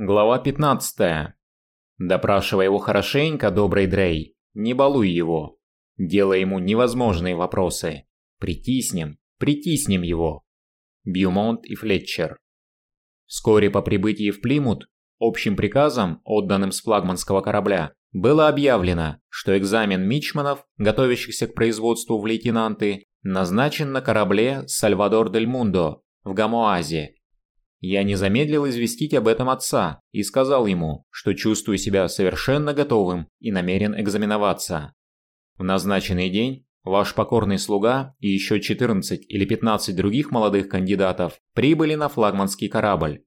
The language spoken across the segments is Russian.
Глава 15. Допрашивай его хорошенько, добрый Дрей. Не балуй его. Делай ему невозможные вопросы. Притиснем, притиснем его. Бьюмонт и Флетчер. Вскоре по прибытии в Плимут общим приказом, отданным с флагманского корабля, было объявлено, что экзамен мичманов, готовящихся к производству в лейтенанты, назначен на корабле «Сальвадор дель Мундо» в Гамоазе я не замедлил известить об этом отца и сказал ему, что чувствую себя совершенно готовым и намерен экзаменоваться. В назначенный день ваш покорный слуга и еще 14 или 15 других молодых кандидатов прибыли на флагманский корабль.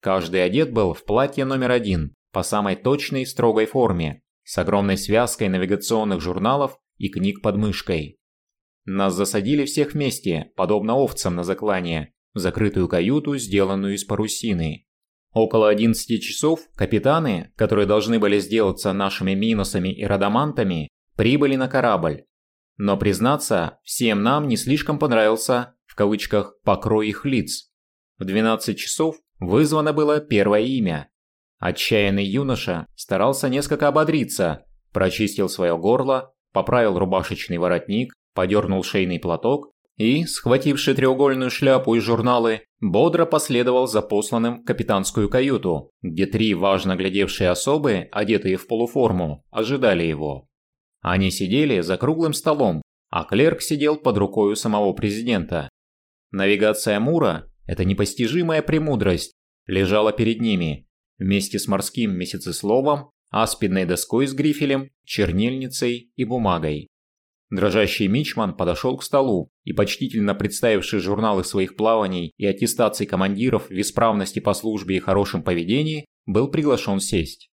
Каждый одет был в платье номер один по самой точной и строгой форме, с огромной связкой навигационных журналов и книг под мышкой. Нас засадили всех вместе, подобно овцам на заклание, закрытую каюту, сделанную из парусины. Около 11 часов капитаны, которые должны были сделаться нашими минусами и радамантами, прибыли на корабль. Но, признаться, всем нам не слишком понравился, в кавычках, покрой их лиц. В 12 часов вызвано было первое имя. Отчаянный юноша старался несколько ободриться, прочистил свое горло, поправил рубашечный воротник, подернул шейный платок и, схвативший треугольную шляпу и журналы, бодро последовал за посланным в капитанскую каюту, где три важно глядевшие особы, одетые в полуформу, ожидали его. Они сидели за круглым столом, а клерк сидел под рукой у самого президента. Навигация Мура, эта непостижимая премудрость, лежала перед ними, вместе с морским месяцесловом, аспидной доской с грифелем, чернильницей и бумагой. Дрожащий мичман подошел к столу и, почтительно представивший журналы своих плаваний и аттестаций командиров в исправности по службе и хорошем поведении, был приглашен сесть.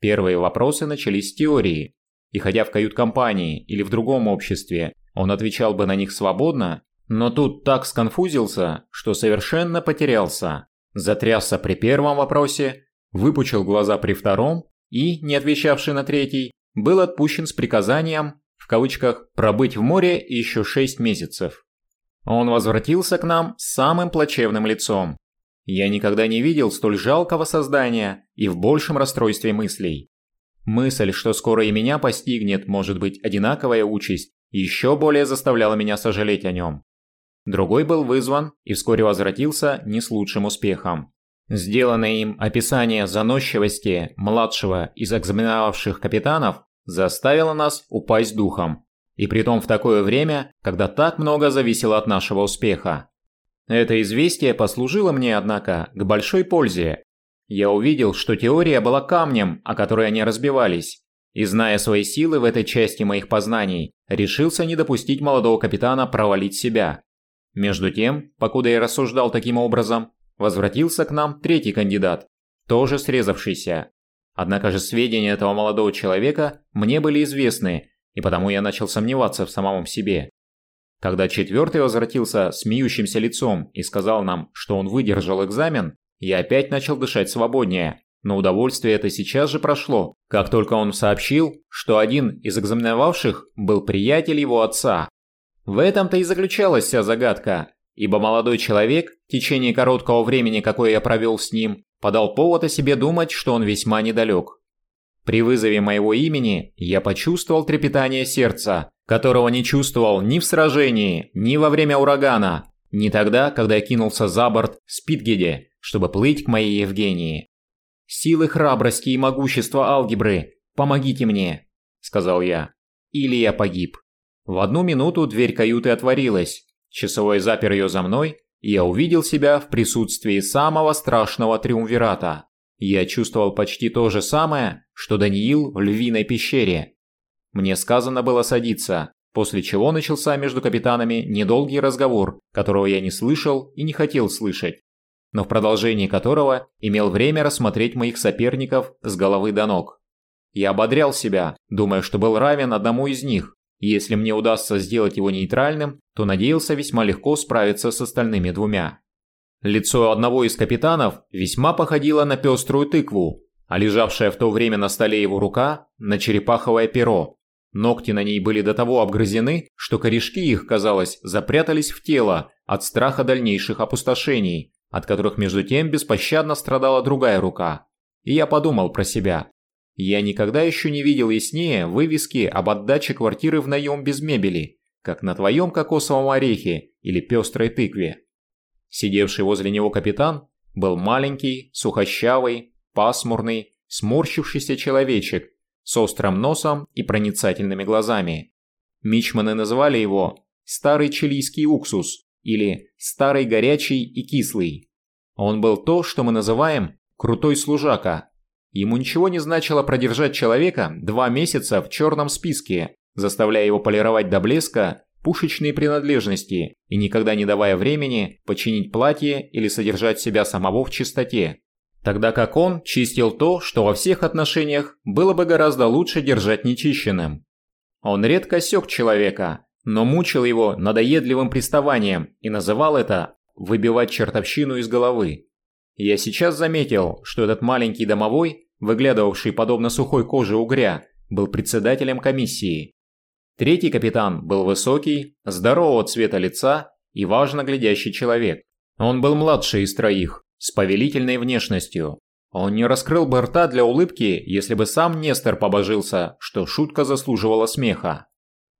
Первые вопросы начались с теории, и хотя в кают-компании или в другом обществе он отвечал бы на них свободно, но тут так сконфузился, что совершенно потерялся, затрясся при первом вопросе, выпучил глаза при втором и, не отвечавший на третий, был отпущен с приказанием в кавычках, пробыть в море еще шесть месяцев. Он возвратился к нам с самым плачевным лицом. Я никогда не видел столь жалкого создания и в большем расстройстве мыслей. Мысль, что скоро и меня постигнет, может быть, одинаковая участь, еще более заставляла меня сожалеть о нем. Другой был вызван и вскоре возвратился не с лучшим успехом. Сделанное им описание заносчивости младшего из экзаменовавших капитанов заставило нас упасть духом. И притом в такое время, когда так много зависело от нашего успеха. Это известие послужило мне, однако, к большой пользе. Я увидел, что теория была камнем, о которой они разбивались. И зная свои силы в этой части моих познаний, решился не допустить молодого капитана провалить себя. Между тем, покуда я рассуждал таким образом, возвратился к нам третий кандидат, тоже срезавшийся. Однако же сведения этого молодого человека мне были известны, и потому я начал сомневаться в самом себе. Когда четвертый возвратился смеющимся лицом и сказал нам, что он выдержал экзамен, я опять начал дышать свободнее, но удовольствие это сейчас же прошло, как только он сообщил, что один из экзаменовавших был приятель его отца. В этом-то и заключалась вся загадка, ибо молодой человек, в течение короткого времени, какое я провел с ним, подал повод о себе думать, что он весьма недалек. При вызове моего имени я почувствовал трепетание сердца, которого не чувствовал ни в сражении, ни во время урагана, ни тогда, когда я кинулся за борт Спитгеде, чтобы плыть к моей Евгении. «Силы храбрости и могущества алгебры, помогите мне», – сказал я. «Или я погиб». В одну минуту дверь каюты отворилась, часовой запер ее за мной, я увидел себя в присутствии самого страшного триумвирата. Я чувствовал почти то же самое, что Даниил в львиной пещере. Мне сказано было садиться, после чего начался между капитанами недолгий разговор, которого я не слышал и не хотел слышать, но в продолжении которого имел время рассмотреть моих соперников с головы до ног. Я ободрял себя, думая, что был равен одному из них, если мне удастся сделать его нейтральным, то надеялся весьма легко справиться с остальными двумя. Лицо одного из капитанов весьма походило на пеструю тыкву, а лежавшая в то время на столе его рука – на черепаховое перо. Ногти на ней были до того обгрызены, что корешки их, казалось, запрятались в тело от страха дальнейших опустошений, от которых между тем беспощадно страдала другая рука, И я подумал про себя. Я никогда еще не видел яснее вывески об отдаче квартиры в наем без мебели, как на твоем кокосовом орехе или пестрой тыкве. Сидевший возле него капитан был маленький, сухощавый, пасмурный, сморщившийся человечек с острым носом и проницательными глазами. Мичманы называли его «старый чилийский уксус» или «старый горячий и кислый». Он был то, что мы называем «крутой служака». Ему ничего не значило продержать человека два месяца в черном списке, заставляя его полировать до блеска пушечные принадлежности и никогда не давая времени починить платье или содержать себя самого в чистоте. Тогда как он чистил то, что во всех отношениях было бы гораздо лучше держать нечищенным. Он редко сёк человека, но мучил его надоедливым приставанием и называл это «выбивать чертовщину из головы». Я сейчас заметил, что этот маленький домовой, выглядывавший подобно сухой коже угря, был председателем комиссии. Третий капитан был высокий, здорового цвета лица и важно глядящий человек. Он был младший из троих, с повелительной внешностью. Он не раскрыл бы рта для улыбки, если бы сам Нестор побожился, что шутка заслуживала смеха.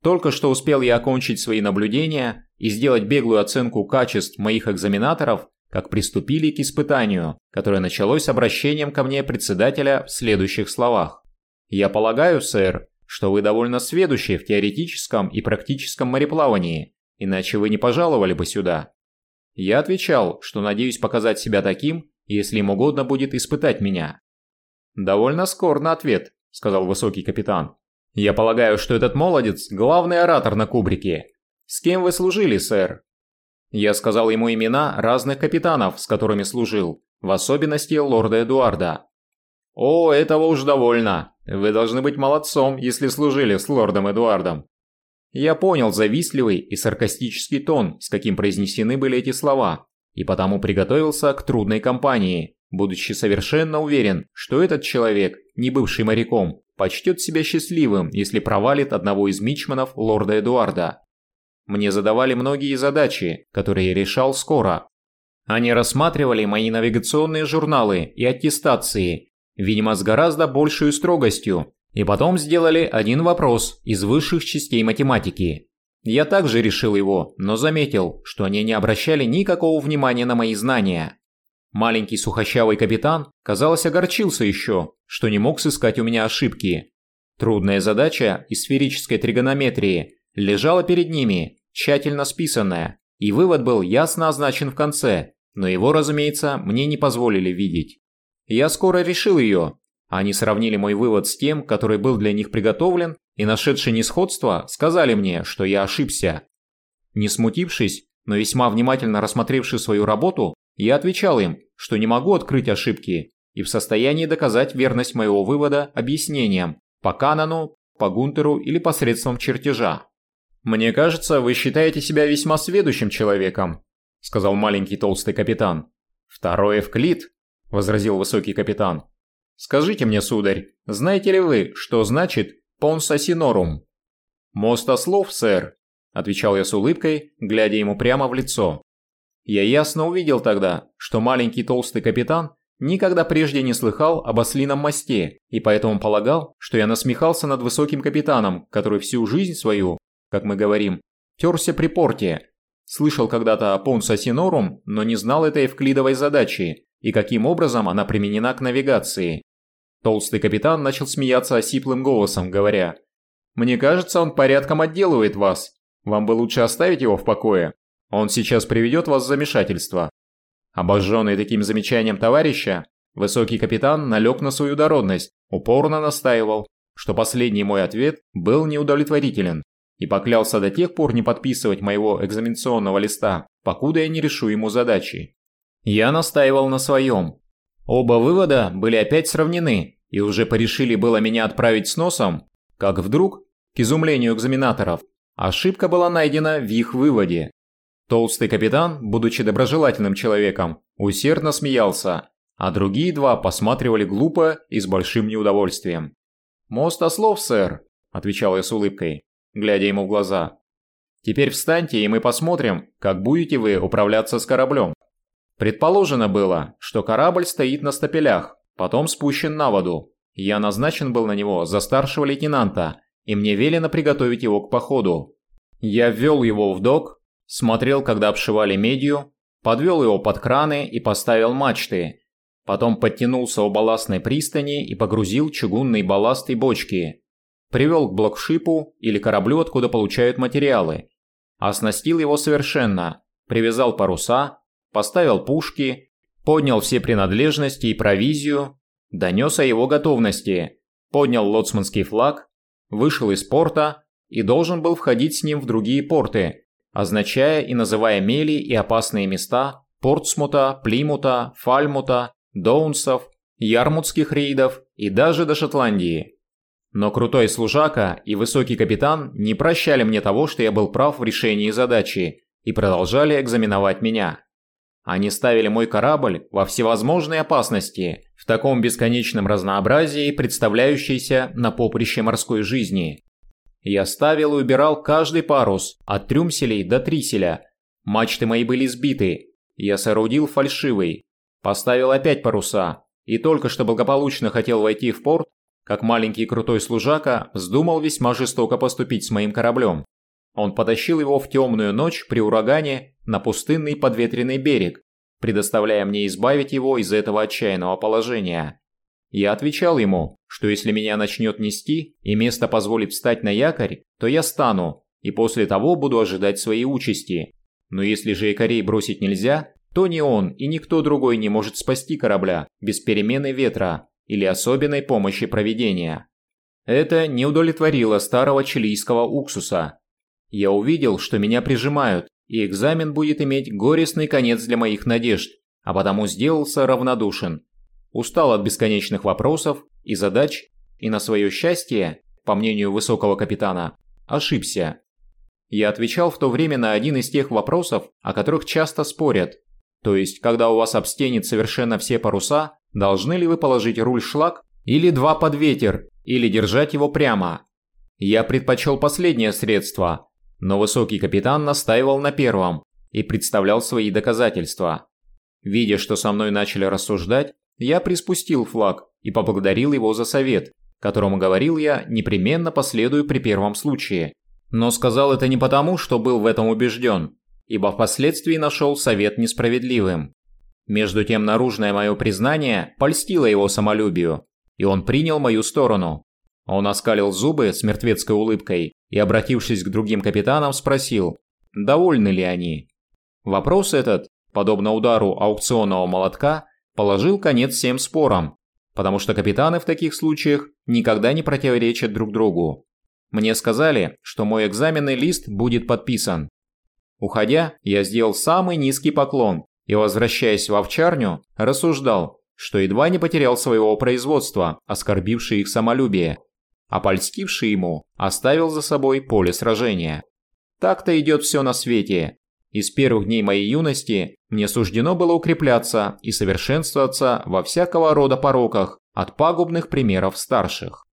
Только что успел я окончить свои наблюдения и сделать беглую оценку качеств моих экзаменаторов, как приступили к испытанию, которое началось обращением ко мне председателя в следующих словах. «Я полагаю, сэр, что вы довольно сведущи в теоретическом и практическом мореплавании, иначе вы не пожаловали бы сюда. Я отвечал, что надеюсь показать себя таким, если им угодно будет испытать меня. «Довольно скор ответ», – сказал высокий капитан. «Я полагаю, что этот молодец – главный оратор на кубрике. С кем вы служили, сэр?» Я сказал ему имена разных капитанов, с которыми служил, в особенности лорда Эдуарда. «О, этого уж довольно. Вы должны быть молодцом, если служили с лордом Эдуардом». Я понял завистливый и саркастический тон, с каким произнесены были эти слова, и потому приготовился к трудной кампании, будучи совершенно уверен, что этот человек, не бывший моряком, почтет себя счастливым, если провалит одного из мичманов лорда Эдуарда. Мне задавали многие задачи, которые я решал скоро. Они рассматривали мои навигационные журналы и аттестации, видимо, с гораздо большей строгостью, и потом сделали один вопрос из высших частей математики. Я также решил его, но заметил, что они не обращали никакого внимания на мои знания. Маленький сухощавый капитан, казалось, огорчился еще, что не мог сыскать у меня ошибки. Трудная задача из сферической тригонометрии лежала перед ними, тщательно списанная, и вывод был ясно означен в конце, но его, разумеется, мне не позволили видеть. Я скоро решил ее. Они сравнили мой вывод с тем, который был для них приготовлен, и нашедшие несходство сказали мне, что я ошибся. Не смутившись, но весьма внимательно рассмотревши свою работу, я отвечал им, что не могу открыть ошибки и в состоянии доказать верность моего вывода объяснением по Канону, по Гунтеру или посредством чертежа. «Мне кажется, вы считаете себя весьма сведущим человеком», – сказал маленький толстый капитан. «Второй Эвклид», – возразил высокий капитан. «Скажите мне, сударь, знаете ли вы, что значит «понса синорум»?» «Мост ослов, сэр», – отвечал я с улыбкой, глядя ему прямо в лицо. Я ясно увидел тогда, что маленький толстый капитан никогда прежде не слыхал об ослином мосте, и поэтому полагал, что я насмехался над высоким капитаном, который всю жизнь свою, как мы говорим, терся при порте. Слышал когда-то о Понса Синорум, но не знал этой эвклидовой задачи и каким образом она применена к навигации. Толстый капитан начал смеяться осиплым голосом, говоря, «Мне кажется, он порядком отделывает вас. Вам бы лучше оставить его в покое. Он сейчас приведет вас в замешательство». Обожженный таким замечанием товарища, высокий капитан налег на свою дородность, упорно настаивал, что последний мой ответ был неудовлетворителен, и поклялся до тех пор не подписывать моего экзаменационного листа, покуда я не решу ему задачи. Я настаивал на своем. Оба вывода были опять сравнены, и уже порешили было меня отправить с носом, как вдруг, к изумлению экзаменаторов, ошибка была найдена в их выводе. Толстый капитан, будучи доброжелательным человеком, усердно смеялся, а другие два посматривали глупо и с большим неудовольствием. «Мост ослов, сэр», – отвечал я с улыбкой, глядя ему в глаза. «Теперь встаньте, и мы посмотрим, как будете вы управляться с кораблем». Предположено было, что корабль стоит на стапелях, потом спущен на воду. Я назначен был на него за старшего лейтенанта, и мне велено приготовить его к походу. Я ввел его в док, смотрел, когда обшивали медью, подвел его под краны и поставил мачты. Потом подтянулся у балластной пристани и погрузил чугунные балласты и бочки. Привел к блокшипу или кораблю, откуда получают материалы. Оснастил его совершенно, привязал паруса, поставил пушки, поднял все принадлежности и провизию, донес о его готовности, поднял лоцманский флаг, вышел из порта и должен был входить с ним в другие порты, означая и называя мели и опасные места Портсмута, Плимута, Фальмута, Доунсов, Ярмутских рейдов и даже до Шотландии. Но крутой служака и высокий капитан не прощали мне того, что я был прав в решении задачи и продолжали экзаменовать меня. Они ставили мой корабль во всевозможные опасности, в таком бесконечном разнообразии, представляющейся на поприще морской жизни. Я ставил и убирал каждый парус, от трюмселей до триселя. Мачты мои были сбиты. Я соорудил фальшивый. Поставил опять паруса. И только что благополучно хотел войти в порт, как маленький крутой служака вздумал весьма жестоко поступить с моим кораблем. Он потащил его в темную ночь при урагане на пустынный подветренный берег, предоставляя мне избавить его из этого отчаянного положения. Я отвечал ему, что если меня начнет нести и место позволит встать на якорь, то я стану и после того буду ожидать своей участи. Но если же якорей бросить нельзя, то ни он и никто другой не может спасти корабля без перемены ветра или особенной помощи проведения. Это не удовлетворило старого чилийского уксуса, я увидел, что меня прижимают, и экзамен будет иметь горестный конец для моих надежд, а потому сделался равнодушен. Устал от бесконечных вопросов и задач, и на свое счастье, по мнению высокого капитана, ошибся. Я отвечал в то время на один из тех вопросов, о которых часто спорят. То есть, когда у вас обстенет совершенно все паруса, должны ли вы положить руль шлак или два под ветер, или держать его прямо. Я предпочел последнее средство, но высокий капитан настаивал на первом и представлял свои доказательства. Видя, что со мной начали рассуждать, я приспустил флаг и поблагодарил его за совет, которому говорил я непременно последую при первом случае. Но сказал это не потому, что был в этом убежден, ибо впоследствии нашел совет несправедливым. Между тем наружное мое признание польстило его самолюбию, и он принял мою сторону. Он оскалил зубы с мертвецкой улыбкой и, обратившись к другим капитанам, спросил, довольны ли они. Вопрос этот, подобно удару аукционного молотка, положил конец всем спорам, потому что капитаны в таких случаях никогда не противоречат друг другу. Мне сказали, что мой экзаменный лист будет подписан. Уходя, я сделал самый низкий поклон и, возвращаясь в овчарню, рассуждал, что едва не потерял своего производства, оскорбившее их самолюбие, а польстивший ему оставил за собой поле сражения. Так-то идет все на свете. И с первых дней моей юности мне суждено было укрепляться и совершенствоваться во всякого рода пороках от пагубных примеров старших.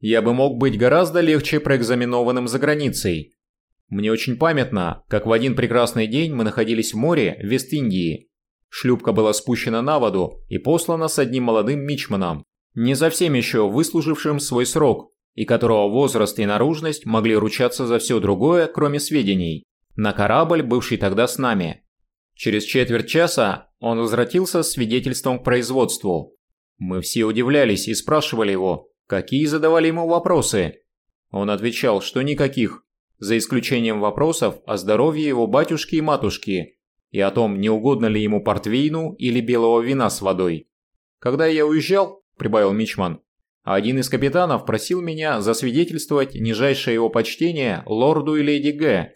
Я бы мог быть гораздо легче проэкзаменованным за границей. Мне очень памятно, как в один прекрасный день мы находились в море в Вест-Индии. Шлюпка была спущена на воду и послана с одним молодым мичманом, не совсем еще выслужившим свой срок, и которого возраст и наружность могли ручаться за все другое, кроме сведений, на корабль, бывший тогда с нами. Через четверть часа он возвратился с свидетельством к производству. Мы все удивлялись и спрашивали его, какие задавали ему вопросы. Он отвечал, что никаких, за исключением вопросов о здоровье его батюшки и матушки и о том, не угодно ли ему портвейну или белого вина с водой. Когда я уезжал, прибавил Мичман, один из капитанов просил меня засвидетельствовать нижайшее его почтение лорду и леди Г.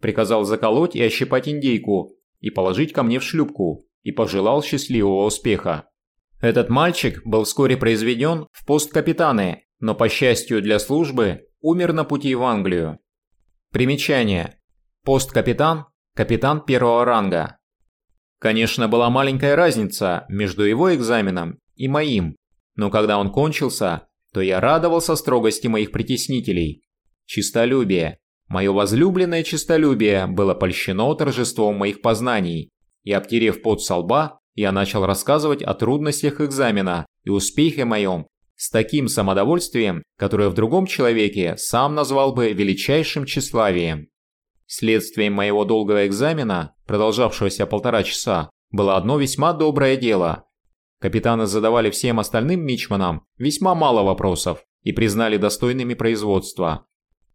Приказал заколоть и ощипать индейку и положить ко мне в шлюпку и пожелал счастливого успеха. Этот мальчик был вскоре произведен в пост капитаны, но по счастью для службы умер на пути в Англию. Примечание. Пост-капитан – капитан первого ранга. Конечно, была маленькая разница между его экзаменом и моим, но когда он кончился, то я радовался строгости моих притеснителей. Чистолюбие. Мое возлюбленное чистолюбие было польщено торжеством моих познаний, и, обтерев пот со лба, я начал рассказывать о трудностях экзамена и успехе моем с таким самодовольствием, которое в другом человеке сам назвал бы величайшим тщеславием. Следствием моего долгого экзамена, продолжавшегося полтора часа, было одно весьма доброе дело. Капитаны задавали всем остальным мичманам весьма мало вопросов и признали достойными производства.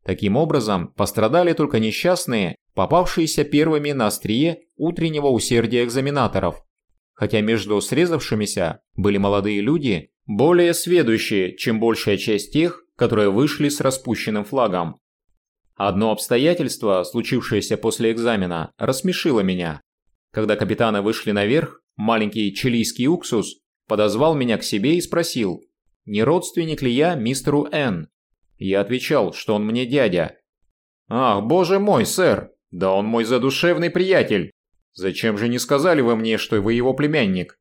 Таким образом, пострадали только несчастные, попавшиеся первыми на острие утреннего усердия экзаменаторов. Хотя между срезавшимися были молодые люди, более сведущие, чем большая часть тех, которые вышли с распущенным флагом. Одно обстоятельство, случившееся после экзамена, рассмешило меня. Когда капитаны вышли наверх, маленький чилийский уксус подозвал меня к себе и спросил, не родственник ли я мистеру Н. Я отвечал, что он мне дядя. «Ах, боже мой, сэр, да он мой задушевный приятель. Зачем же не сказали вы мне, что вы его племянник?»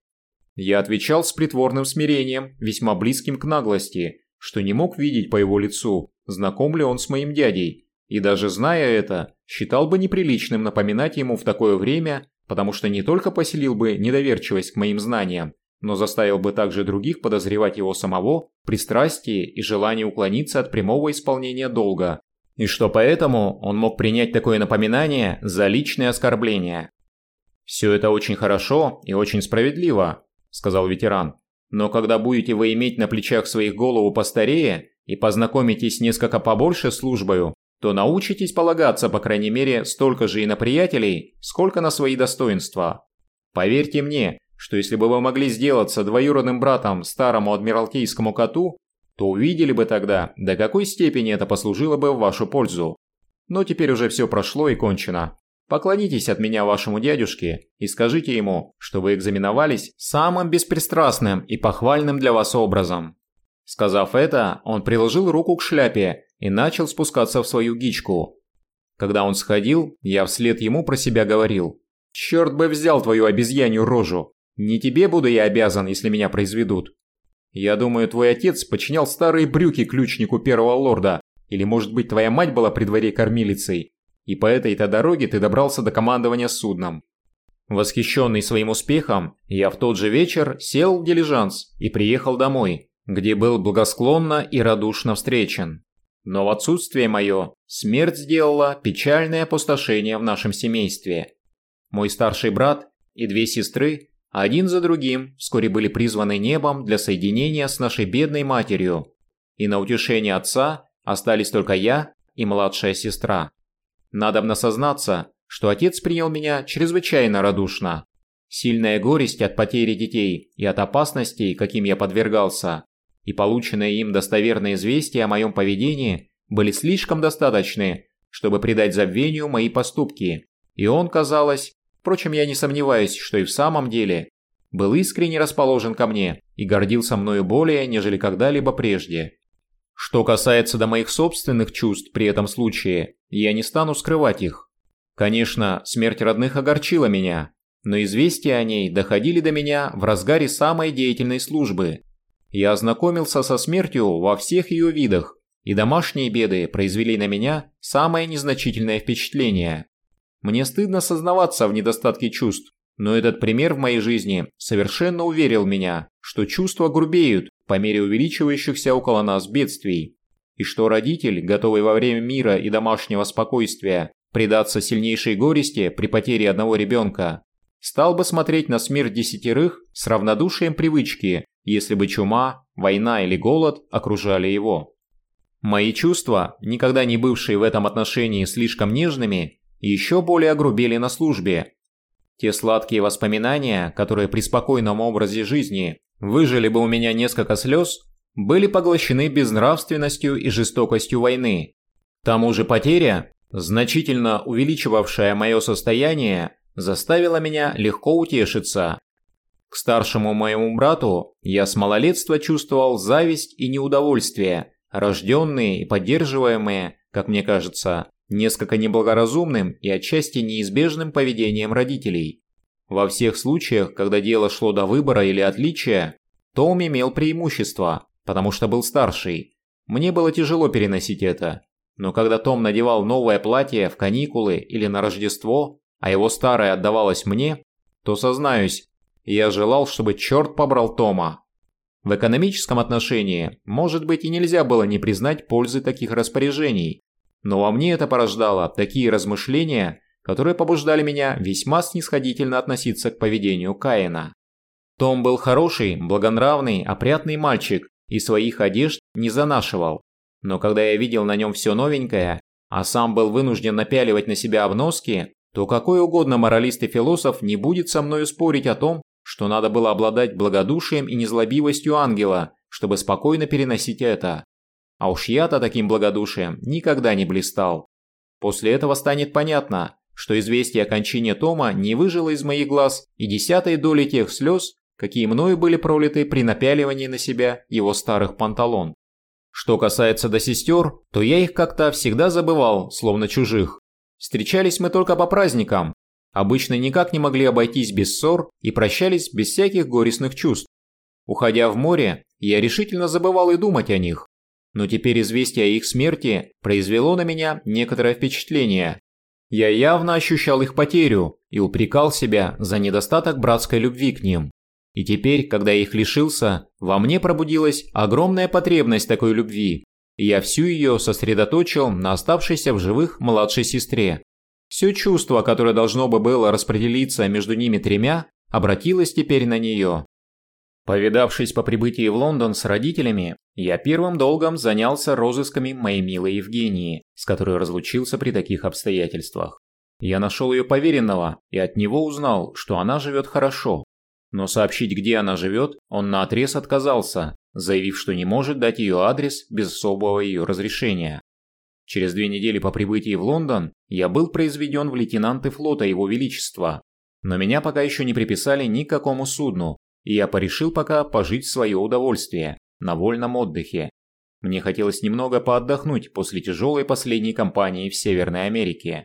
Я отвечал с притворным смирением, весьма близким к наглости, что не мог видеть по его лицу, знаком ли он с моим дядей, и даже зная это, считал бы неприличным напоминать ему в такое время, потому что не только поселил бы недоверчивость к моим знаниям, но заставил бы также других подозревать его самого, пристрастие и желание уклониться от прямого исполнения долга, и что поэтому он мог принять такое напоминание за личное оскорбление. «Все это очень хорошо и очень справедливо», – сказал ветеран. «Но когда будете вы иметь на плечах своих голову постарее и познакомитесь несколько побольше службою, то научитесь полагаться, по крайней мере, столько же и на приятелей, сколько на свои достоинства. Поверьте мне, что если бы вы могли сделаться двоюродным братом старому адмиралтейскому коту, то увидели бы тогда, до какой степени это послужило бы в вашу пользу. Но теперь уже все прошло и кончено. Поклонитесь от меня вашему дядюшке и скажите ему, что вы экзаменовались самым беспристрастным и похвальным для вас образом. Сказав это, он приложил руку к шляпе и начал спускаться в свою гичку. Когда он сходил, я вслед ему про себя говорил. «Черт бы взял твою обезьянью рожу! Не тебе буду я обязан, если меня произведут. Я думаю, твой отец подчинял старые брюки ключнику первого лорда, или, может быть, твоя мать была при дворе кормилицей, и по этой-то дороге ты добрался до командования судном». Восхищенный своим успехом, я в тот же вечер сел в дилижанс и приехал домой, где был благосклонно и радушно встречен. Но в отсутствие мое смерть сделала печальное опустошение в нашем семействе. Мой старший брат и две сестры один за другим вскоре были призваны небом для соединения с нашей бедной матерью, и на утешение отца остались только я и младшая сестра. Надобно сознаться, что отец принял меня чрезвычайно радушно. Сильная горесть от потери детей и от опасностей, каким я подвергался, и полученные им достоверные известия о моем поведении были слишком достаточны, чтобы придать забвению мои поступки, и он, казалось, впрочем, я не сомневаюсь, что и в самом деле, был искренне расположен ко мне и гордился мною более, нежели когда-либо прежде. Что касается до моих собственных чувств при этом случае, я не стану скрывать их. Конечно, смерть родных огорчила меня, но известия о ней доходили до меня в разгаре самой деятельной службы, я ознакомился со смертью во всех ее видах, и домашние беды произвели на меня самое незначительное впечатление. Мне стыдно сознаваться в недостатке чувств, но этот пример в моей жизни совершенно уверил меня, что чувства грубеют по мере увеличивающихся около нас бедствий, и что родитель, готовый во время мира и домашнего спокойствия предаться сильнейшей горести при потере одного ребенка, стал бы смотреть на смерть десятерых с равнодушием привычки если бы чума, война или голод окружали его. Мои чувства, никогда не бывшие в этом отношении слишком нежными, еще более огрубели на службе. Те сладкие воспоминания, которые при спокойном образе жизни выжили бы у меня несколько слез, были поглощены безнравственностью и жестокостью войны. К тому же потеря, значительно увеличивавшая мое состояние, заставила меня легко утешиться. К старшему моему брату я с малолетства чувствовал зависть и неудовольствие, рожденные и поддерживаемые, как мне кажется, несколько неблагоразумным и отчасти неизбежным поведением родителей. Во всех случаях, когда дело шло до выбора или отличия, Том имел преимущество, потому что был старший. Мне было тяжело переносить это. Но когда Том надевал новое платье в каникулы или на Рождество, а его старое отдавалось мне, то, сознаюсь, я желал, чтобы черт побрал Тома. В экономическом отношении, может быть, и нельзя было не признать пользы таких распоряжений, но во мне это порождало такие размышления, которые побуждали меня весьма снисходительно относиться к поведению Каина. Том был хороший, благонравный, опрятный мальчик и своих одежд не занашивал. Но когда я видел на нем все новенькое, а сам был вынужден напяливать на себя обноски, то какой угодно моралист и философ не будет со мною спорить о том, что надо было обладать благодушием и незлобивостью ангела, чтобы спокойно переносить это. А уж я-то таким благодушием никогда не блистал. После этого станет понятно, что известие о кончине Тома не выжило из моих глаз и десятой доли тех слез, какие мною были пролиты при напяливании на себя его старых панталон. Что касается до сестер, то я их как-то всегда забывал, словно чужих. Встречались мы только по праздникам, обычно никак не могли обойтись без ссор и прощались без всяких горестных чувств. Уходя в море, я решительно забывал и думать о них. Но теперь известие о их смерти произвело на меня некоторое впечатление. Я явно ощущал их потерю и упрекал себя за недостаток братской любви к ним. И теперь, когда я их лишился, во мне пробудилась огромная потребность такой любви, и я всю ее сосредоточил на оставшейся в живых младшей сестре. Все чувство, которое должно бы было распределиться между ними тремя, обратилось теперь на нее. Повидавшись по прибытии в Лондон с родителями, я первым долгом занялся розысками моей милой Евгении, с которой разлучился при таких обстоятельствах. Я нашел ее поверенного и от него узнал, что она живет хорошо, но сообщить, где она живет, он наотрез отказался, заявив, что не может дать ее адрес без особого ее разрешения. Через две недели по прибытии в Лондон я был произведен в лейтенанты флота Его Величества, но меня пока еще не приписали ни к какому судну, я порешил пока пожить в свое удовольствие, на вольном отдыхе. Мне хотелось немного поотдохнуть после тяжелой последней кампании в Северной Америке.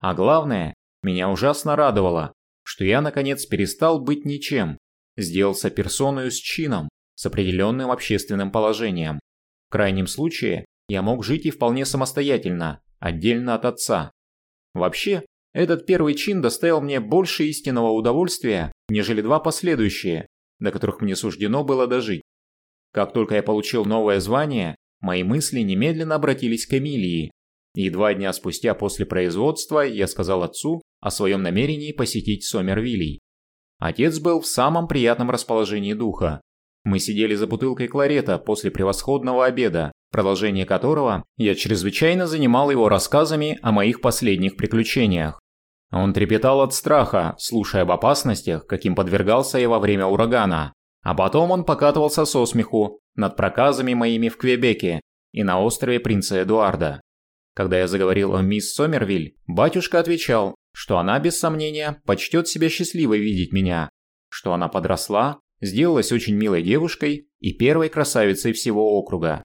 А главное, меня ужасно радовало, что я наконец перестал быть ничем, сделался персоной с чином, с определенным общественным положением. В крайнем случае, я мог жить и вполне самостоятельно, отдельно от отца. Вообще, этот первый чин доставил мне больше истинного удовольствия, нежели два последующие, до которых мне суждено было дожить. Как только я получил новое звание, мои мысли немедленно обратились к Эмилии. И два дня спустя после производства я сказал отцу, о своем намерении посетить Сомервилей. Отец был в самом приятном расположении духа. Мы сидели за бутылкой кларета после превосходного обеда, продолжение которого я чрезвычайно занимал его рассказами о моих последних приключениях. Он трепетал от страха, слушая об опасностях, каким подвергался я во время урагана. А потом он покатывался со смеху над проказами моими в Квебеке и на острове Принца Эдуарда. Когда я заговорил о мисс Сомервиль, батюшка отвечал, что она, без сомнения, почтет себя счастливой видеть меня, что она подросла, сделалась очень милой девушкой и первой красавицей всего округа.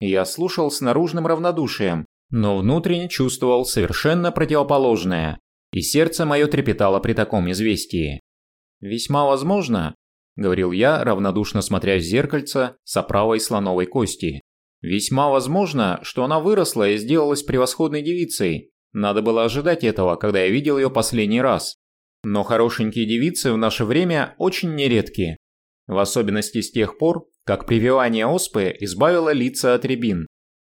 Я слушал с наружным равнодушием, но внутренне чувствовал совершенно противоположное, и сердце мое трепетало при таком известии. «Весьма возможно», — говорил я, равнодушно смотря в зеркальце с оправой слоновой кости, «весьма возможно, что она выросла и сделалась превосходной девицей, надо было ожидать этого, когда я видел ее последний раз. Но хорошенькие девицы в наше время очень нередки. В особенности с тех пор, как прививание оспы избавило лица от рябин.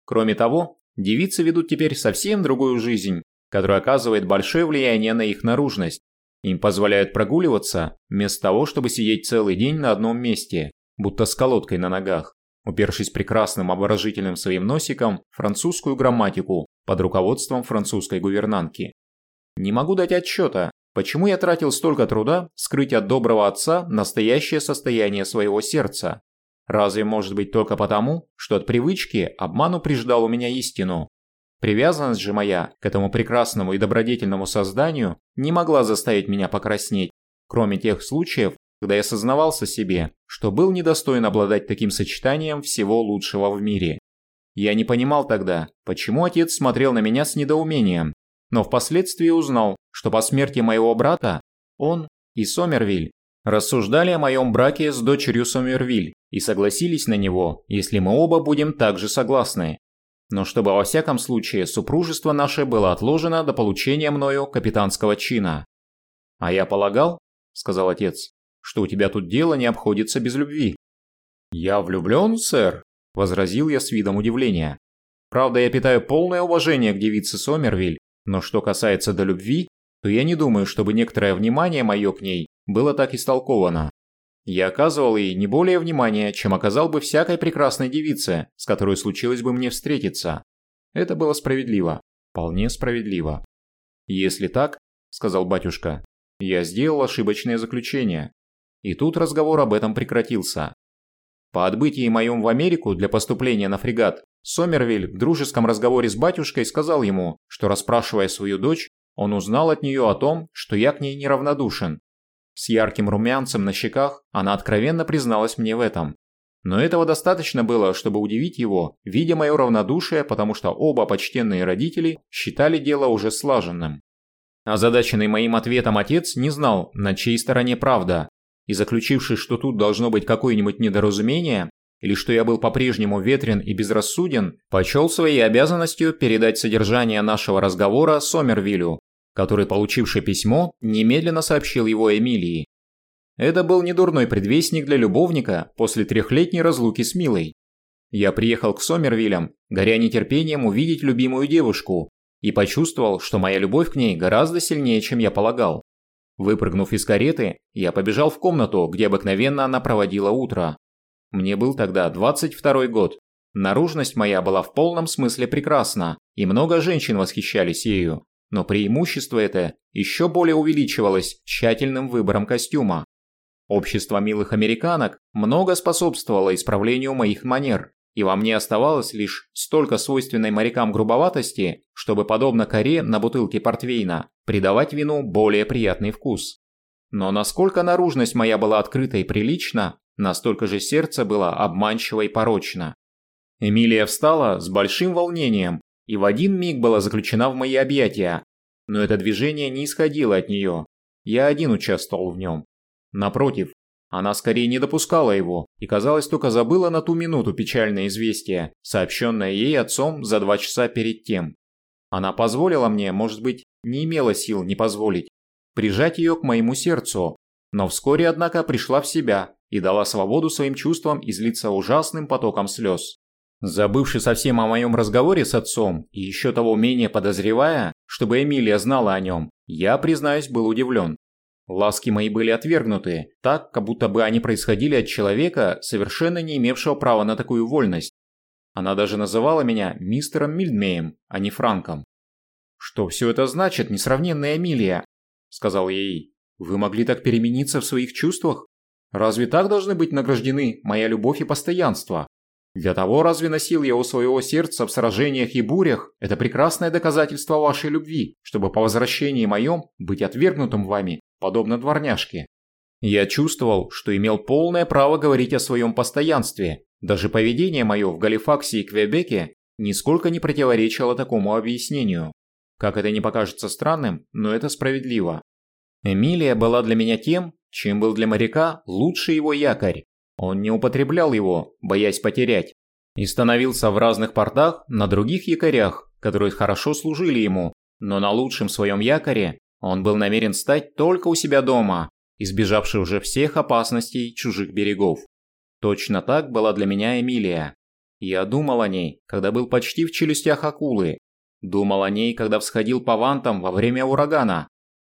Кроме того, девицы ведут теперь совсем другую жизнь, которая оказывает большое влияние на их наружность. Им позволяют прогуливаться, вместо того, чтобы сидеть целый день на одном месте, будто с колодкой на ногах, упершись прекрасным обворожительным своим носиком французскую грамматику под руководством французской гувернантки. Не могу дать отчета, почему я тратил столько труда скрыть от доброго отца настоящее состояние своего сердца. Разве может быть только потому, что от привычки обман упреждал у меня истину? Привязанность же моя к этому прекрасному и добродетельному созданию не могла заставить меня покраснеть, кроме тех случаев, когда я сознавался себе, что был недостоин обладать таким сочетанием всего лучшего в мире. Я не понимал тогда, почему отец смотрел на меня с недоумением, но впоследствии узнал, что по смерти моего брата он и Сомервиль рассуждали о моем браке с дочерью Сомервиль и согласились на него, если мы оба будем также согласны. Но чтобы во всяком случае супружество наше было отложено до получения мною капитанского чина. «А я полагал, — сказал отец, что у тебя тут дело не обходится без любви». «Я влюблен, сэр», – возразил я с видом удивления. «Правда, я питаю полное уважение к девице Сомервиль, но что касается до любви, то я не думаю, чтобы некоторое внимание мое к ней было так истолковано. Я оказывал ей не более внимания, чем оказал бы всякой прекрасной девице, с которой случилось бы мне встретиться. Это было справедливо, вполне справедливо. «Если так, – сказал батюшка, – я сделал ошибочное заключение». И тут разговор об этом прекратился. По отбытии моем в Америку для поступления на фрегат, Сомервиль в дружеском разговоре с батюшкой сказал ему, что расспрашивая свою дочь, он узнал от нее о том, что я к ней неравнодушен. С ярким румянцем на щеках она откровенно призналась мне в этом. Но этого достаточно было, чтобы удивить его, видя мое равнодушие, потому что оба почтенные родители считали дело уже слаженным. Озадаченный моим ответом отец не знал, на чьей стороне правда, и заключивший, что тут должно быть какое-нибудь недоразумение, или что я был по-прежнему ветрен и безрассуден, почел своей обязанностью передать содержание нашего разговора Сомервилю, который, получивший письмо, немедленно сообщил его Эмилии. Это был недурной предвестник для любовника после трехлетней разлуки с Милой. Я приехал к Сомервилям, горя нетерпением увидеть любимую девушку, и почувствовал, что моя любовь к ней гораздо сильнее, чем я полагал. Выпрыгнув из кареты, я побежал в комнату, где обыкновенно она проводила утро. Мне был тогда 22 год. Наружность моя была в полном смысле прекрасна, и много женщин восхищались ею но преимущество это еще более увеличивалось тщательным выбором костюма. Общество милых американок много способствовало исправлению моих манер, и во мне оставалось лишь столько свойственной морякам грубоватости, чтобы, подобно коре на бутылке портвейна, придавать вину более приятный вкус. Но насколько наружность моя была открыта и прилична, настолько же сердце было обманчиво и порочно. Эмилия встала с большим волнением и в один миг была заключена в мои объятия. Но это движение не исходило от нее. Я один участвовал в нем. Напротив, она скорее не допускала его и, казалось, только забыла на ту минуту печальное известие, сообщенное ей отцом за два часа перед тем. Она позволила мне, может быть, не имела сил не позволить, прижать ее к моему сердцу, но вскоре, однако, пришла в себя и дала свободу своим чувствам излиться ужасным потоком слез. Забывший совсем о моем разговоре с отцом и еще того менее подозревая, чтобы Эмилия знала о нем, я, признаюсь, был удивлен. Ласки мои были отвергнуты, так, как будто бы они происходили от человека, совершенно не имевшего права на такую вольность. Она даже называла меня мистером Мильдмеем, а не Франком. «Что все это значит, несравненная Эмилия?» – сказал я ей. «Вы могли так перемениться в своих чувствах? Разве так должны быть награждены моя любовь и постоянство?» Для того разве носил я у своего сердца в сражениях и бурях это прекрасное доказательство вашей любви, чтобы по возвращении моем быть отвергнутым вами, подобно дворняжке. Я чувствовал, что имел полное право говорить о своем постоянстве. Даже поведение мое в Галифаксе и Квебеке нисколько не противоречило такому объяснению. Как это не покажется странным, но это справедливо. Эмилия была для меня тем, чем был для моряка лучший его якорь, он не употреблял его, боясь потерять, и становился в разных портах на других якорях, которые хорошо служили ему, но на лучшем своем якоре он был намерен стать только у себя дома, избежавший уже всех опасностей чужих берегов. Точно так была для меня Эмилия. Я думал о ней, когда был почти в челюстях акулы. Думал о ней, когда всходил по вантам во время урагана.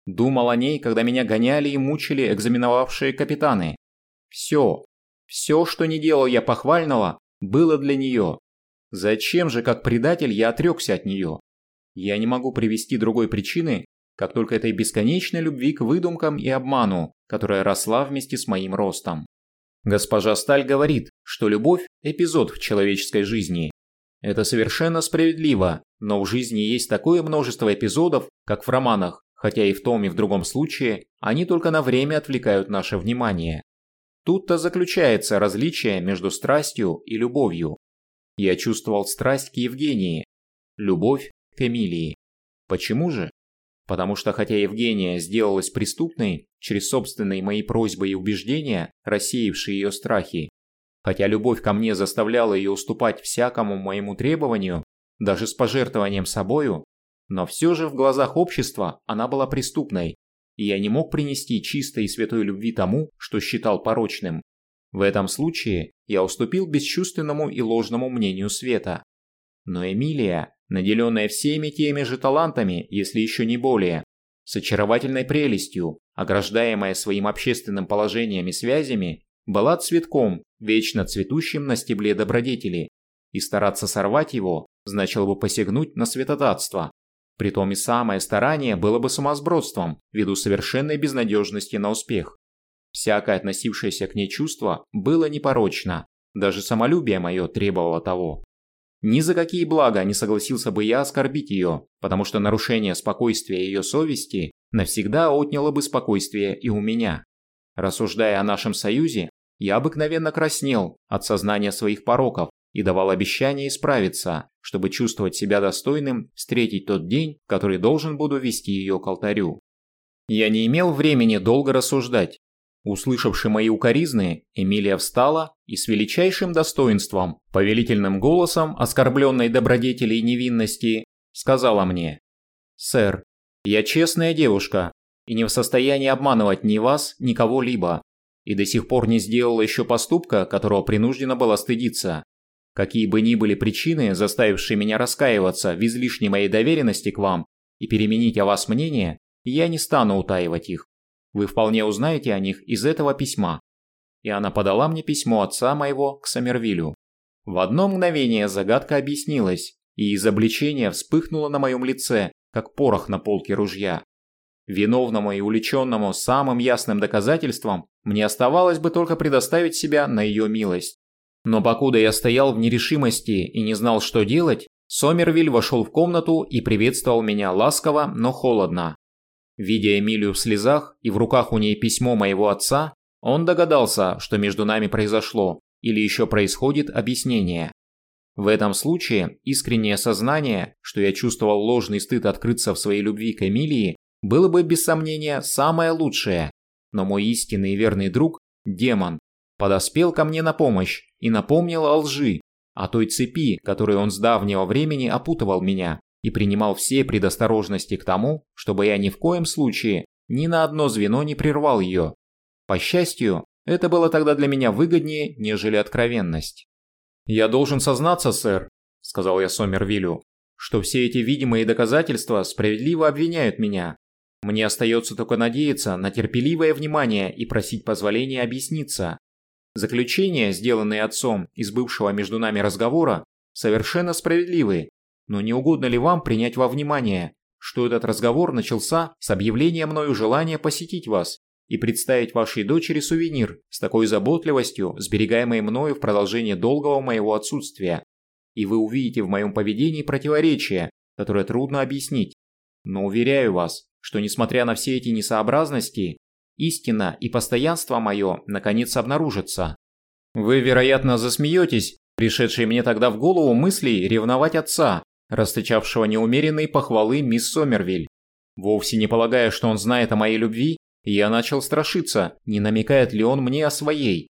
Думал о ней, когда меня гоняли и мучили экзаменовавшие капитаны. Все, все, что не делал я похвального, было для нее. Зачем же, как предатель, я отрекся от нее? Я не могу привести другой причины, как только этой бесконечной любви к выдумкам и обману, которая росла вместе с моим ростом. Госпожа Сталь говорит, что любовь – эпизод в человеческой жизни. Это совершенно справедливо, но в жизни есть такое множество эпизодов, как в романах, хотя и в том и в другом случае они только на время отвлекают наше внимание. Тут-то заключается различие между страстью и любовью. Я чувствовал страсть к Евгении, любовь к Эмилии. Почему же? Потому что хотя Евгения сделалась преступной через собственные мои просьбы и убеждения, рассеявшие ее страхи, хотя любовь ко мне заставляла ее уступать всякому моему требованию, даже с пожертвованием собою, но все же в глазах общества она была преступной, и я не мог принести чистой и святой любви тому, что считал порочным. В этом случае я уступил бесчувственному и ложному мнению Света. Но Эмилия, наделенная всеми теми же талантами, если еще не более, с очаровательной прелестью, ограждаемая своим общественным положением и связями, была цветком, вечно цветущим на стебле добродетели, и стараться сорвать его значило бы посягнуть на святотатство. Притом и самое старание было бы сумасбродством, ввиду совершенной безнадежности на успех. Всякое относившееся к ней чувство было непорочно, даже самолюбие мое требовало того. Ни за какие блага не согласился бы я оскорбить ее, потому что нарушение спокойствия ее совести навсегда отняло бы спокойствие и у меня. Рассуждая о нашем союзе, я обыкновенно краснел от сознания своих пороков и давал обещание исправиться, чтобы чувствовать себя достойным встретить тот день, который должен буду вести ее к алтарю. Я не имел времени долго рассуждать. Услышавши мои укоризны, Эмилия встала и с величайшим достоинством, повелительным голосом оскорбленной добродетели и невинности, сказала мне «Сэр, я честная девушка и не в состоянии обманывать ни вас, ни кого-либо, и до сих пор не сделала еще поступка, которого принуждена была стыдиться. Какие бы ни были причины, заставившие меня раскаиваться в излишней моей доверенности к вам и переменить о вас мнение, я не стану утаивать их. Вы вполне узнаете о них из этого письма. И она подала мне письмо отца моего к Сомервилю. В одно мгновение загадка объяснилась, и изобличение вспыхнуло на моем лице, как порох на полке ружья. Виновному и уличенному самым ясным доказательством мне оставалось бы только предоставить себя на ее милость. Но покуда я стоял в нерешимости и не знал, что делать, Сомервиль вошел в комнату и приветствовал меня ласково, но холодно. Видя Эмилию в слезах и в руках у ней письмо моего отца, он догадался, что между нами произошло или еще происходит объяснение. В этом случае искреннее сознание, что я чувствовал ложный стыд открыться в своей любви к Эмилии, было бы без сомнения самое лучшее. Но мой истинный и верный друг, демон, подоспел ко мне на помощь и напомнил о лжи, о той цепи, которой он с давнего времени опутывал меня и принимал все предосторожности к тому, чтобы я ни в коем случае ни на одно звено не прервал ее. По счастью, это было тогда для меня выгоднее, нежели откровенность. «Я должен сознаться, сэр», – сказал я Сомервилю, – «что все эти видимые доказательства справедливо обвиняют меня. Мне остается только надеяться на терпеливое внимание и просить позволения объясниться. Заключения, сделанные отцом из бывшего между нами разговора, совершенно справедливы, но не угодно ли вам принять во внимание, что этот разговор начался с объявления мною желания посетить вас и представить вашей дочери сувенир с такой заботливостью, сберегаемой мною в продолжение долгого моего отсутствия. И вы увидите в моем поведении противоречие, которое трудно объяснить. Но уверяю вас, что несмотря на все эти несообразности, истина и постоянство мое наконец обнаружатся. Вы, вероятно, засмеетесь, пришедшей мне тогда в голову мысли ревновать отца, расточавшего неумеренные похвалы мисс Сомервиль. Вовсе не полагая, что он знает о моей любви, я начал страшиться, не намекает ли он мне о своей.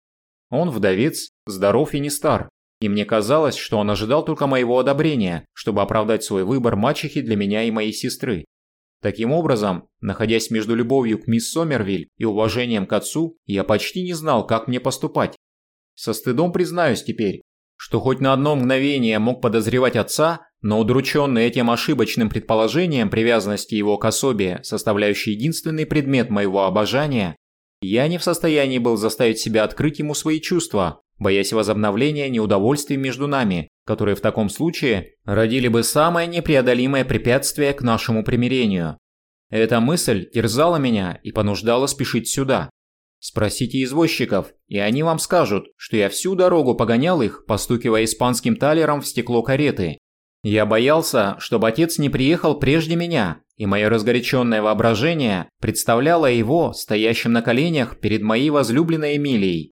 Он вдовец, здоров и не стар, и мне казалось, что он ожидал только моего одобрения, чтобы оправдать свой выбор мачехи для меня и моей сестры. Таким образом, находясь между любовью к мисс Сомервиль и уважением к отцу, я почти не знал, как мне поступать. Со стыдом признаюсь теперь, что хоть на одно мгновение мог подозревать отца, но удрученный этим ошибочным предположением привязанности его к особе, составляющей единственный предмет моего обожания, я не в состоянии был заставить себя открыть ему свои чувства, боясь возобновления неудовольствий между нами, которые в таком случае родили бы самое непреодолимое препятствие к нашему примирению. Эта мысль терзала меня и понуждала спешить сюда. Спросите извозчиков, и они вам скажут, что я всю дорогу погонял их, постукивая испанским талером в стекло кареты. Я боялся, чтобы отец не приехал прежде меня, и мое разгоряченное воображение представляло его стоящим на коленях перед моей возлюбленной Эмилией.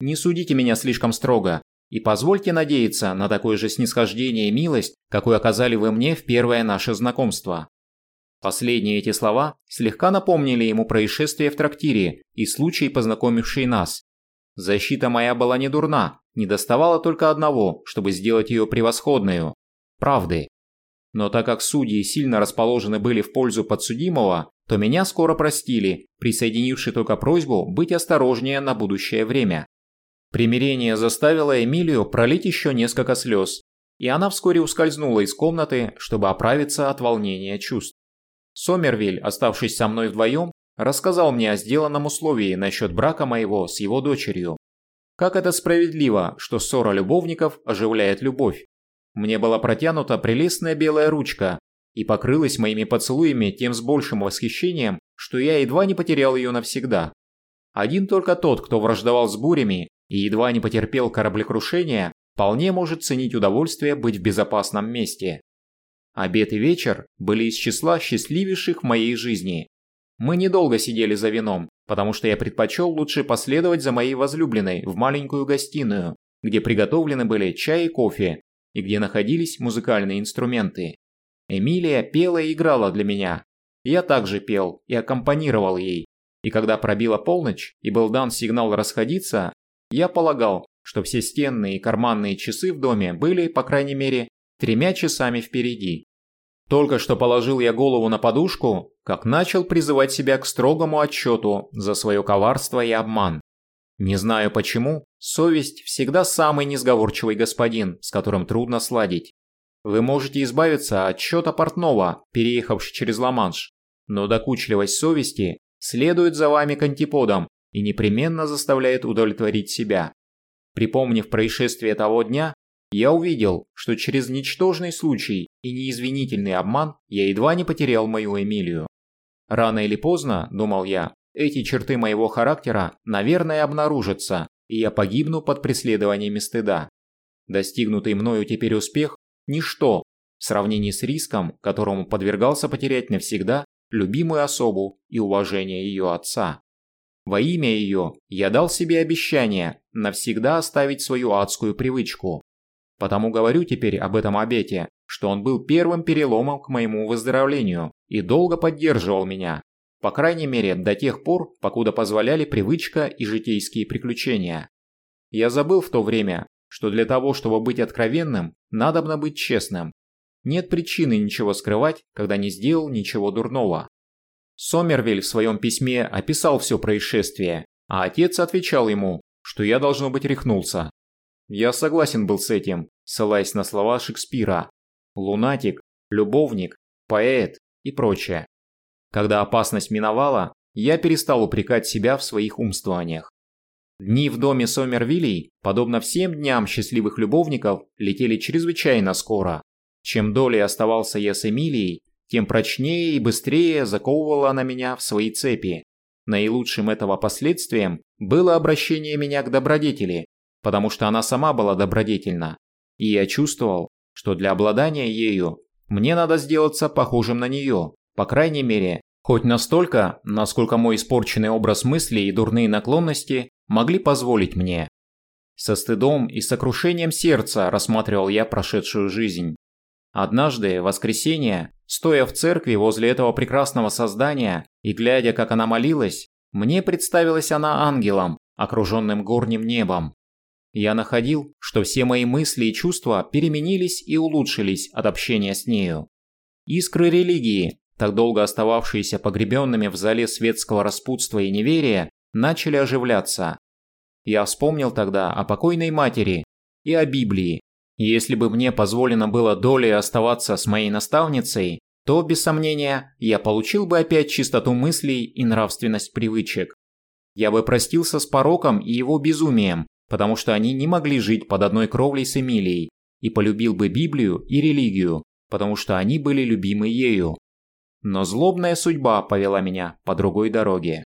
Не судите меня слишком строго, и позвольте надеяться на такое же снисхождение и милость, какую оказали вы мне в первое наше знакомство. Последние эти слова слегка напомнили ему происшествие в трактире и случай, познакомивший нас. Защита моя была не дурна, не доставало только одного, чтобы сделать ее превосходную – правды. Но так как судьи сильно расположены были в пользу подсудимого, то меня скоро простили, присоединивши только просьбу быть осторожнее на будущее время. Примирение заставило Эмилию пролить еще несколько слез, и она вскоре ускользнула из комнаты, чтобы оправиться от волнения чувств. Сомервиль, оставшись со мной вдвоем, рассказал мне о сделанном условии насчет брака моего с его дочерью. Как это справедливо, что ссора любовников оживляет любовь. Мне была протянута прелестная белая ручка, и покрылась моими поцелуями тем с большим восхищением, что я едва не потерял ее навсегда. Один только тот, кто враждовал с бурями и едва не потерпел кораблекрушения, вполне может ценить удовольствие быть в безопасном месте. Обед и вечер были из числа счастливейших в моей жизни. Мы недолго сидели за вином, потому что я предпочел лучше последовать за моей возлюбленной в маленькую гостиную, где приготовлены были чай и кофе, и где находились музыкальные инструменты. Эмилия пела и играла для меня. Я также пел и аккомпанировал ей. И когда пробила полночь и был дан сигнал расходиться, я полагал, что все стенные и карманные часы в доме были, по крайней мере, тремя часами впереди. Только что положил я голову на подушку, как начал призывать себя к строгому отчету за свое коварство и обман. Не знаю почему, совесть всегда самый несговорчивый господин, с которым трудно сладить. Вы можете избавиться от счета портного, переехавши через Ла-Манш, но докучливость совести следует за вами к антиподам и непременно заставляет удовлетворить себя. Припомнив происшествие того дня, я увидел, что через ничтожный случай и неизвинительный обман я едва не потерял мою Эмилию. Рано или поздно, думал я, эти черты моего характера, наверное, обнаружатся, и я погибну под преследованиями стыда. Достигнутый мною теперь успех ничто в сравнении с риском, которому подвергался потерять навсегда любимую особу и уважение ее отца. Во имя ее я дал себе обещание навсегда оставить свою адскую привычку. Потому говорю теперь об этом обете, что он был первым переломом к моему выздоровлению и долго поддерживал меня, по крайней мере до тех пор, покуда позволяли привычка и житейские приключения. Я забыл в то время, что для того, чтобы быть откровенным, надобно быть честным. Нет причины ничего скрывать, когда не сделал ничего дурного. Сомервиль в своем письме описал все происшествие, а отец отвечал ему, что я должно быть рехнулся. Я согласен был с этим, ссылаясь на слова Шекспира. Лунатик, любовник, поэт и прочее. Когда опасность миновала, я перестал упрекать себя в своих умствованиях. Дни в доме Сомервилей, подобно всем дням счастливых любовников, летели чрезвычайно скоро. Чем долей оставался я с Эмилией, тем прочнее и быстрее заковывала она меня в свои цепи. Наилучшим этого последствием было обращение меня к добродетели, потому что она сама была добродетельна. И я чувствовал, что для обладания ею мне надо сделаться похожим на нее, по крайней мере, хоть настолько, насколько мой испорченный образ мыслей и дурные наклонности могли позволить мне. Со стыдом и сокрушением сердца рассматривал я прошедшую жизнь. Однажды, в воскресенье, стоя в церкви возле этого прекрасного создания и глядя, как она молилась, мне представилась она ангелом, окруженным горним небом. Я находил, что все мои мысли и чувства переменились и улучшились от общения с нею. Искры религии, так долго остававшиеся погребенными в зале светского распутства и неверия, начали оживляться. Я вспомнил тогда о покойной матери и о Библии. Если бы мне позволено было долей оставаться с моей наставницей, то, без сомнения, я получил бы опять чистоту мыслей и нравственность привычек. Я бы простился с пороком и его безумием, потому что они не могли жить под одной кровлей с Эмилией, и полюбил бы Библию и религию, потому что они были любимы ею. Но злобная судьба повела меня по другой дороге.